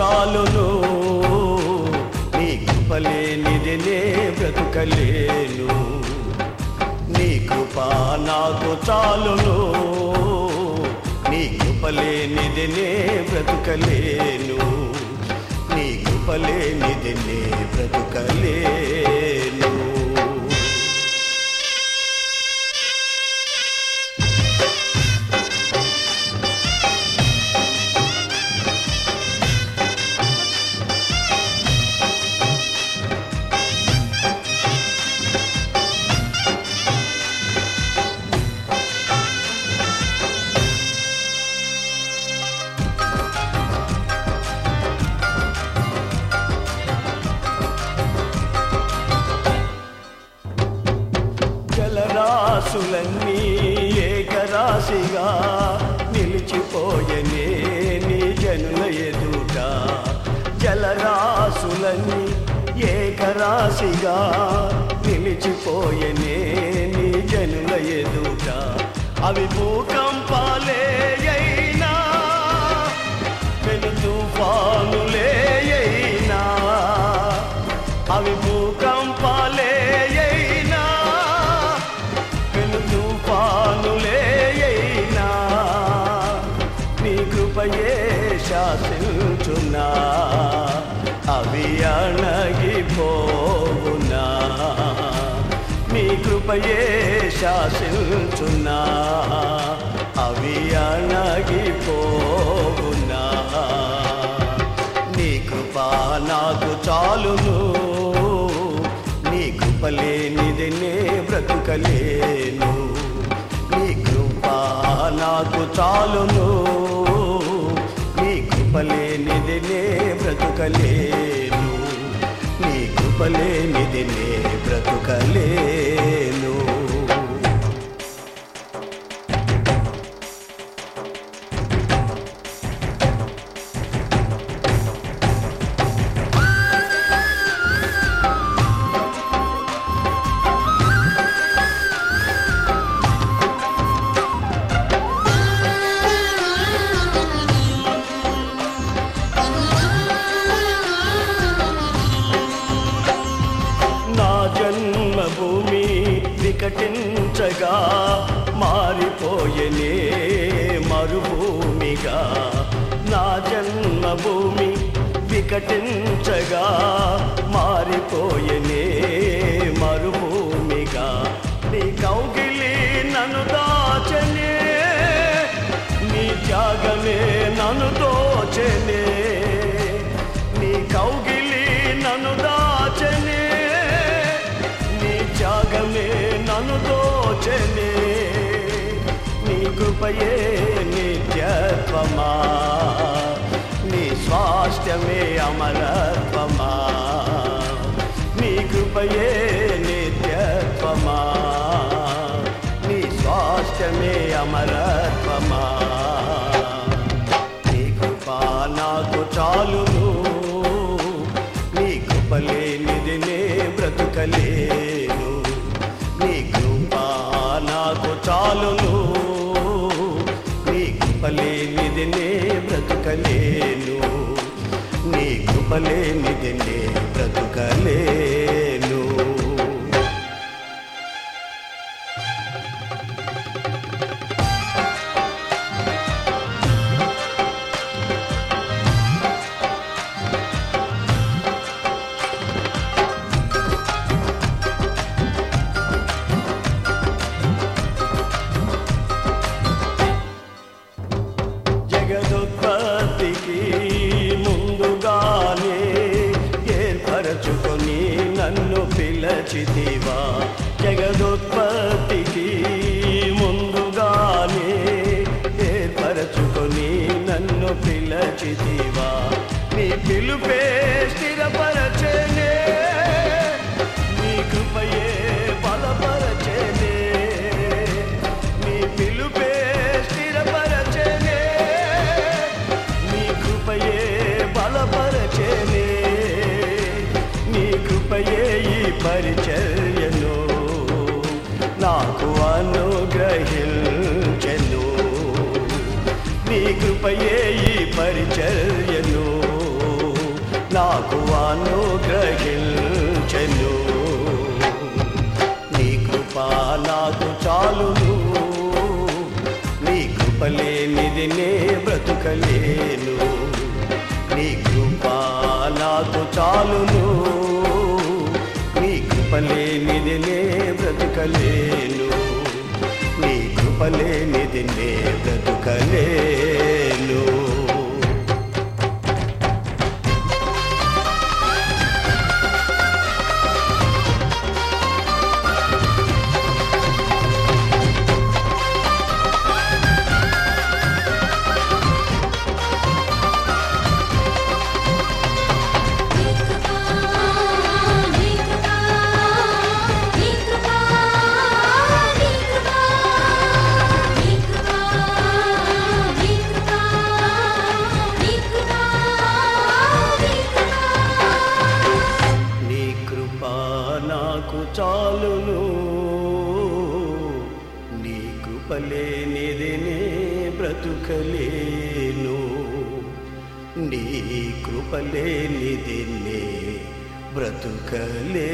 చాలును. నీ కృపలేనిదినే బ్రతుకలేను. నీ కృప నాకు చాలును. నీ కృపలేనిదినే బ్రతుకలేను. నీ కృపలేనిదినే బ్రతుకలేను జలరాశులన్నీ ఏకరాశిగా నిలిచిపోయనే నీ జనుల ఎదుట. జలరాశులన్నీ ఏకరాశిగా నిలిచిపోయనే నీ జనుల ఎదుట. అవి భూకంపాలే కృపయే శాసించున్నా. అవి అణగిపోవునా నీ కృప నాకు చాలును. నీ కృపలేనిది నే బ్రతుకలేను. నీ కృప నాకు చాలును. నీ కృపలేనిది నే బ్రతుకలేను. నీ కృపలేనిది నే బ్రతుకలే మారిపోయనే మరుభూమిగా. నా జన్మభూమి వికటించగా మారిపోయనే మరుభూమిగా. నీ కౌగిలి నన్ను దాచనే నీ త్యాగమే నన్ను దోచనే స్వాస్థ్యమే అమరత్వమా నీ కృపయే నీ కృప పిలచితివా జగదోత్పత్తికి ముందుగానే ఏర్పరచుకొని నన్ను పిలచితివా. నీ పిలుపే స్థిర పరిచర్యను నాకు అనుగ్రహించెను. నీ కృపయే ఈ పరిచర్యను నాకు అనుగ్రహించెను. నీ కృప నాకు చాలును. నీ కృప లేనిది నే బ్రతుకలేను. నీ కృప నాకు చాలును. బ్రతుకలేను. నీ కృపలేనిది నే బ్రతుకలేను. చాలును. నీ కృపలేనిదినే బ్రతుకలేను. నీ కృపలేనిదినే బ్రతుకలే